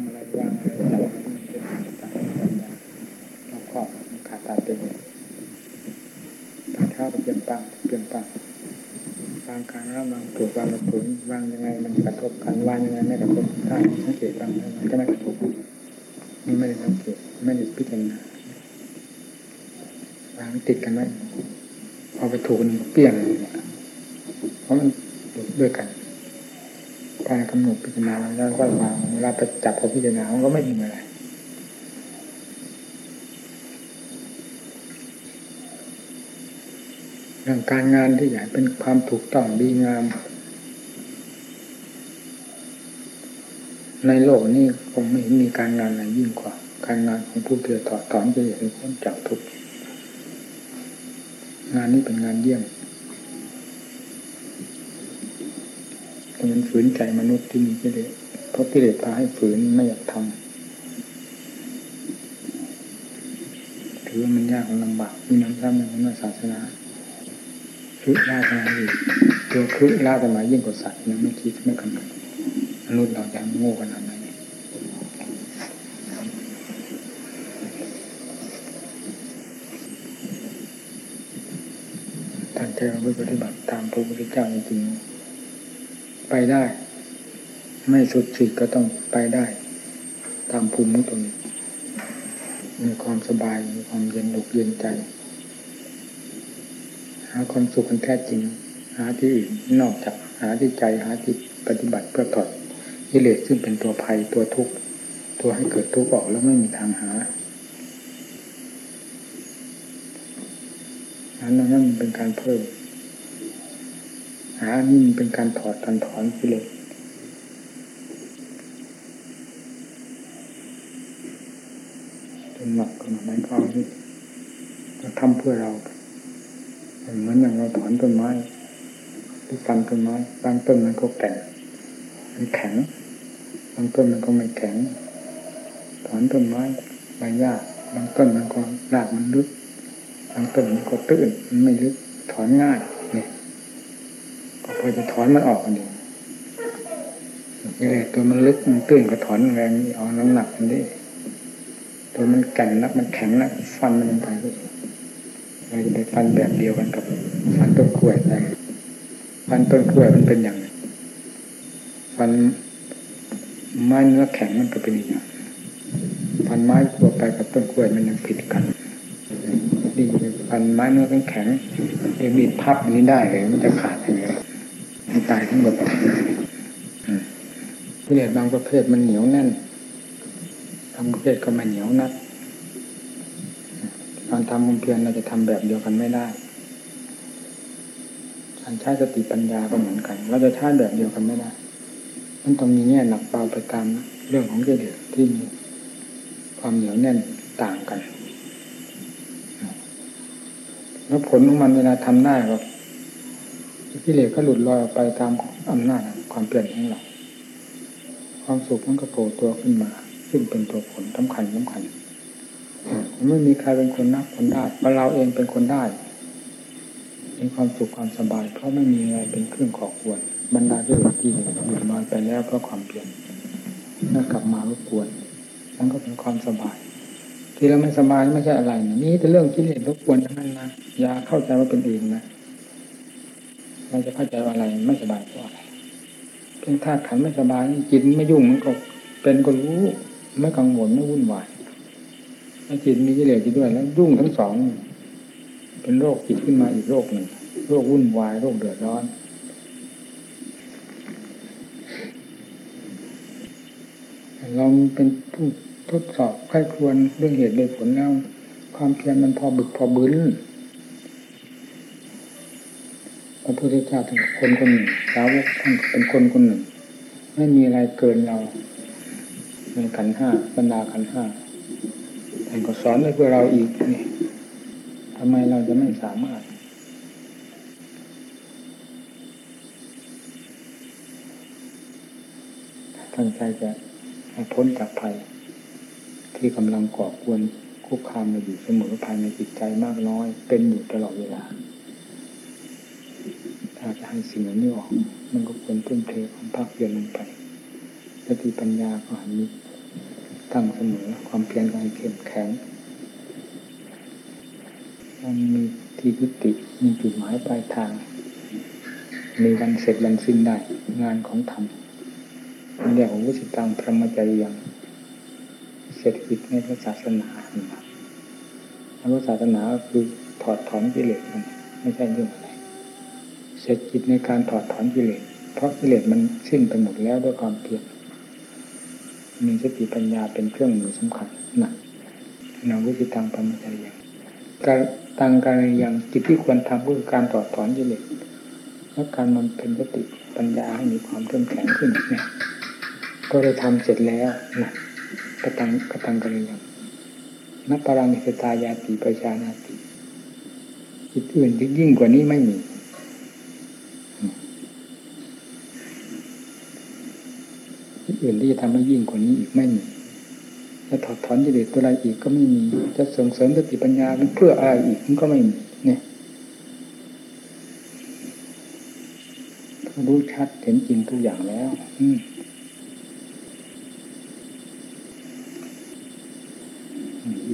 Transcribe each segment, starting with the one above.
ำอะไรวางอะไรจับมันเป็นต่างๆปัญญาเราครอบขาดตาเต็มตาเท้าเปลี่ยนปังเปลี่ยนปังวางการแล้ววางถูกวางมาถูกวางยังไงมันกระทบกันวางยังไงไม่กระทบถ้าสังเกตบ้างมันก็ไม่กระทบนี่ไม่ได้สังเกตไม่ได้พิจารณาวางติดกันไหมพอไปถูกมันเปลี่ยนเลยเพราะมันด้วยกัน การกำหนดพิจารณาแล้วก็วางเวลาไปจับกับพิจารณามันก็ไม่มีอะไรเรื่องการงานที่ใหญ่เป็นความถูกต้องดีงาม ในโลกนี้คงไม่มีการงานไหนยิ่งกว่า การงานของผู้เกี่ยวถอดถอนกิเลสพ้นจากทุกงานนี้เป็นงานเยี่ยม แต่มันฝืนใจมนุษย์ที่มีกิเลสเพราะกิเลสพาให้ฝืนไม่อยากทำถือว่ามันยากมันลำบากมีน้ำซ้ำในพระศาสนาคือล่าสมาธิตัวคือล่าสมัยยิ่งกว่าสัตว์นะไม่คิดไม่กำหนดมนุษย์เราจะโง่ขนาดไหนท่านเทวปฏิบัติตามพระพุทธเจ้าจริงๆ ไปได้ ไม่สุดสิก็ต้องไปได้ ตามภูมิของตนมีความสบายมีความเย็นอกเย็นใจ หาความสุขกันแท้จริง หาที่อื่นนอกจากหาที่ใจหาที่ปฏิบัติเพื่อถอดกิเลสซึ่งเป็นตัวภัยตัวทุกข์ตัวให้เกิดทุกข์ออกแล้วไม่มีทางหาอันนั้นมันเป็นการเพิ่ม หานี่มันเป็นการถอดการถอนกิเลสจนหนักขนาดนั้นก็เอาที่จะทำเพื่อเราเหมือนอย่างเราถอนต้นไม้หรือฟันต้นไม้บางต้นมันก็แก่มันแข็งบางต้นมันก็ไม่แข็ง ถอนต้นไม้ใบหญ้าบางต้นมันก็รากมันลึกบางต้นมันก็ตื้นมันไม่ลึกถอนง่าย ก็พอจะถอนมันออกกันดีนี่แหละตัวมันลึกมันตื้นก็ถอนแรงนี่เอาน้ำหนักมันได้ตัวมันแก่นนักมันแข็งนักฟันมันลงไปก็เราจะไปฟันแบบเดียวกันกับฟันต้นกล้วยได้ฟันต้นกล้วยมันเป็นอย่างไรฟันไม้เนื้อแข็งมันก็เป็นอย่างฟันไม้ทั่วไปกับต้นกล้วยมันยังผิดกันดีฟันไม้เนื้อแข็งเองมีพับนี้ได้เลยมันจะขาดยังไงมันตายทั้งหมดกิเลสบางประเภทมันเหนียวแน่นบางประเภทก็ม่เหนียวนักการทำความเพียรเราจะทำแบบเดียวกันไม่ได้การใช้สติปัญญาก็เหมือนกัน เราจะใช้แบบเดียวกันไม่ได้ มันต้องมีแง่หนักเบาไปตามเรื่องของกิเลสที่มีความเหนียวแน่นต่างกัน แล้วผลของมันเวลาทำได้ก็ กิเลสก็หลุดลอยออกไปตามอำนาจความเปลี่ยนของเราความสุขมันก็โผล่ตัวขึ้นมา ซึ่งเป็นตัวผลสำคัญสำคัญไม่มีใครเป็นคนนักคนได้เราเราเองเป็นคนได้มีความสุขความสบาย เพราะไม่มีอะไรเป็นเครื่องขอควรบรรดาที่หลุดที่หลุดนอนไปแล้วเพราะความเปลี่ยนนั่นกลับมารบกวนนั่นก็เป็นความสบาย ที่เราไม่สบายไม่ใช่อะไรนี่แต่เรื่องกิเลสรบกวนทั้งนั้นนะอย่าเข้าใจว่าเป็นเอื่นนะ เราจะเข้าใจว่าอะไรไม่สบายเพราะอะไรเพียงธาตุขันไม่สบายจิตไม่ยุ่งมันก็เป็นก็รู้ไม่กังวลไม่วุ่นวายถ้าจิตมีกิเลสอยู่ด้วยแล้วยุ่งทั้งสอง เป็นโรคจิตขึ้นมาอีกโรคหนึ่งโรควุ่นวายโรคเดือดร้อนเราเป็นผู้ทดสอบใครควรเรื่องเหตุโดยผลแล้วความเพียรมันพอบึกพอบืน ระพุทธเจ้าถึงคนคนหนึ่งสาวกท่านเป็นคนคนหนึ่ง ไม่มีอะไรเกินเราในขันห้าบรรดาขันห้าท่านก็สอนให้พวกเราอีกนี่ทำไมเราจะไม่สามารถตั้งใจจะให้พ้นจากภัย ที่กำลังก่อกวนคุกคามเราอยู่เสมอภายในจิตใจมากน้อย เป็นอยู่ตลอดเวลา จะให้สิ่งนี้ออกมันก็ควรทุ่มเทความภาคเพียรลงไปสติปัญญาก็หันมีตั้งเสมอความเพียรของเข้มแข็งมันมีที่ยุติมีจุดหมายปลายทาง มีวันเสร็จวันสิ้นได้ งานของธรรมเรียกว่าวุสิตังพระมจริยังเสร็จกิจในพระศาสนาพระศาสนาคือถอดถอนกิเลสมันไม่ใช่เรื่องอะไร เสร็จกิจในการถอดถอนกิเลสเพราะกิเลสมันสิ้นไปหมดแล้วด้วยความเพียรมีสติปัญญาเป็นเครื่องมือสำคัญนะนาวุสิตังพระมจริยังการตังการอย่างจิตที่ควรทำก็คือการถอดถอนกิเลสและการมันเป็นสติปัญญาให้มีความเข้มแข็งขึ้นเนี่ยก็ได้ทำเสร็จแล้วนะกระตังกระตังกันยังนับปรังอิสตายาติประชานาติจิตอื่นที่ยิ่งกว่านี้ไม่มีจิต อื่นที่จะทำให้ยิ่งกว่านี้อีกไม่มีจะถอดถอนกิเลสตัวใดอีกก็ไม่มีจะส่งเสริมสติปัญญาเพื่ออะไรอีกมันก็ไม่มีเนี่ยรู้ชัดเห็นจริงทุกอย่างแล้ว อืม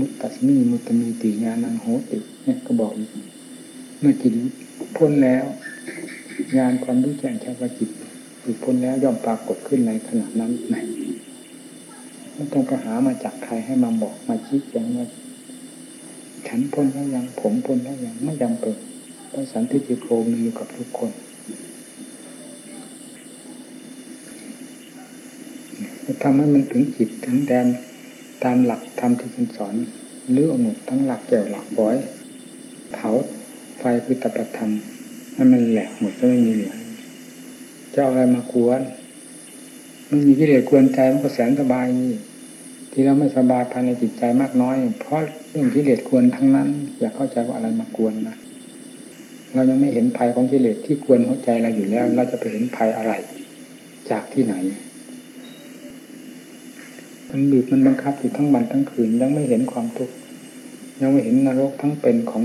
มุตตัสมีมุตตมีติญาณังโหติเนี่ยก็บอกอีกเมื่อจิตพ้นแล้ว งานความรู้แจ้งแค่ว่าจิต จิตพ้นแล้วย่อมปรากฏขึ้นในขณะนั้นไหนไม่ต้องไปหามาจากใครให้มาบอกมาชี้แจงว่าฉันพ้นแล้วยังผมพ้นแล้วยังไม่จำเป็นเพราะสันติจิโกมีอยู่กับทุกคนจะทำให้มันถึงจิตถึงแดนตามหลักธรรมที่ท่านสอนหรือหมดทั้งหลักแก้วหลักบอย เผาไฟคือตปธรรมให้มันแหลกหมดจะไม่มีเหลือ จะเอาอะไรมากวนมันมีกิเลสกวนใจมันก็แสนสบายนี่ที่เราไม่สบายภายในจิตใจมากน้อย เพราะเรื่องกิเลสกวนทั้งนั้น อยากเข้าใจว่าอะไรมากวนนะเรายังไม่เห็นภัยของกิเลสที่กวนหัวใจเราอยู่แล้ว เราจะไปเห็นภัยอะไร จากที่ไหนมันบีบมันบังคับอยู่ทั้งวันทั้งคืนยังไม่เห็นความทุกข์ยังไม่เห็นนรกทั้งเป็นของ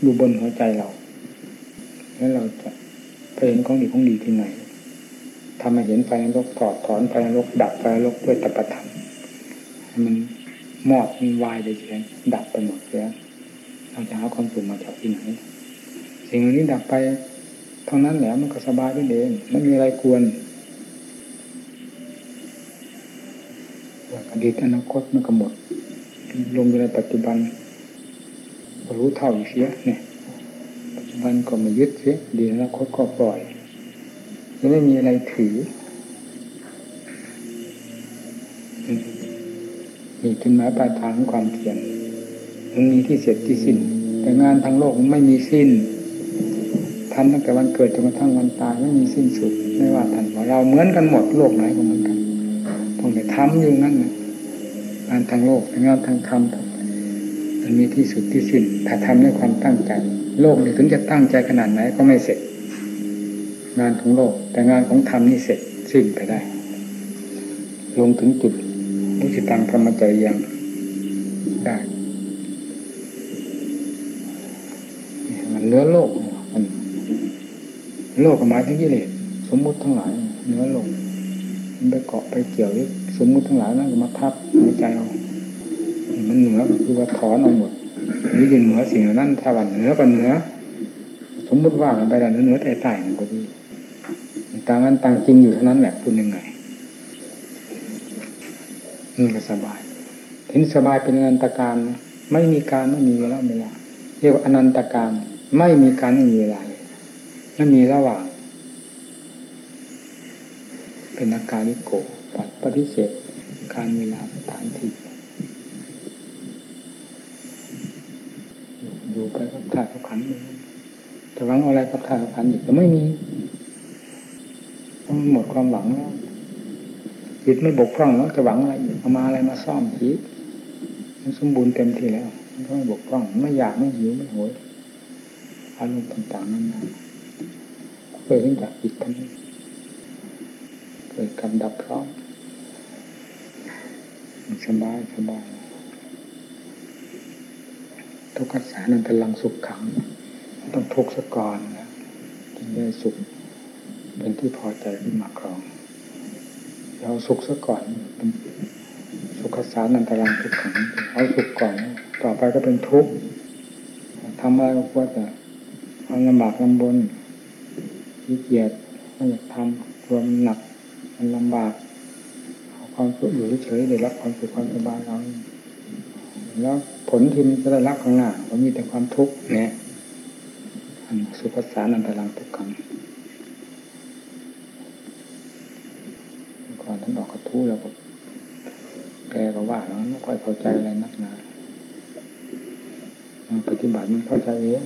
อยู่บนหัวใจเรา แล้วเราจะ ไปเห็นของดีของดีที่ไหนทำให้เห็นไฟนรกถอดถอนไฟนรกดับไฟนรกด้วยตปธรรมมันมอดมันวายเลยเชียดับไปหมดแล้วเราจะหาความสุขมาจากที่ไหน สิ่งนี้ดับไปเท่านั้นแหละมันก็สบายไปเองไม่มีอะไรควรอดีตอนาคตมันก็หมดลงในปัจจุบันรู้เท่าอีกเสียเนี่ย ปัจจุบันก็ไม่ยึดเสียอดีอนาคตก็ปล่อยจะไม่มีอะไรถือมีจุดหมายปลายทางของความเพียรมันมีที่เสร็จที่สิ้น แต่งานทางโลกมันไม่มีสิ้นทำตั้งแต่วันเกิดจนกระทั่งวันตายไม่มีสิ้นสุด ไม่ว่าท่านว่าเราเหมือนกันหมดโลกไหนก็เหมือนกันต้องไปทำอยู่นั่นนะงานทางโลกงานทางธรรมมันมีที่สุดที่สิ้น ถ้าทำด้วยความตั้งใจ โลกนี่ถึงจะตั้งใจขนาดไหนก็ไม่เสร็จ งานของโลก แต่งานของธรรมนี่เสร็จสิ้นไปได้ ลงถึงจุดมุสิตังธรรมจริยังได้มันเนื้อโลกมันโลกหมายถึงกิเลสสมมุติทั้งหลายเนื้อโลกมันไปเกาะไปเกี่ยวสมมุติทั้งหลายนั่นก็มาทับหัวใจเอามันเหนือก็คือว่าถอนเอาหมด นี่ยืนเหนือสิ่งนั้นถ้าวันเหนือก็เหนือ สมมุติว่ากันไปแล้วเหนือแต่ใต้มันก็ดีต่างกันต่างจริงอยู่เท่านั้นแหละคุณยังไงนี่ก็สบายถึงสบายเป็นอนันตการไม่มีการไม่มีเวลาเวลาเรียกว่าอนันตการไม่มีการไม่มีเวลาไม่มีระหว่าง เป็นอาการนิโกปัดปฏิเสธการเวลาสถานที่ อยู่ไปกับถ่ายกับขันแต่หวังอะไรกับถ่ายกับขันอีกก็ไม่มีหมดความหวังแล้วจิตไม่บกพร่องแล้วจะหวังอะไรเอามาอะไรมาซ่อมจิตมันสมบูรณ์เต็มที่แล้วมันก็ไม่บกพร่องไม่อยากไม่หิวไม่โหยอารมณ์ต่างๆนั้นนะเคยเห็นจากจิตท่านเกิดกำดับพร้อมสบายสบาย ทุกขสานันตลังสุขขัง ต้องทุกข์ซะก่อนนะจึงได้สุข เป็นที่พอใจขึ้นมาครองเราสุขซะก่อนเป็นสุขสารนันตรังทุกขังเอาสุขก่อน ต่อไปก็เป็นทุกข์ทำอะไรก็กลัวจะความลำบากลำบนขี้เกียจไม่อยากทำกลัวมหนัก มันลำบากเอาความสุขอยู่เฉยได้รับความสุขความสบายเรา แล้วผลที่มันจะได้รับข้างหน้ามันมีแต่ความทุกข์เนี่ยอันสุภาษารนันตรังทุกขังก่อนท่านออกกระทู้แล้วก็แกก็ว่าแล้วไม่ค่อยเข้าใจอะไรนักหนาปฏิบัติมันเข้าใจเอง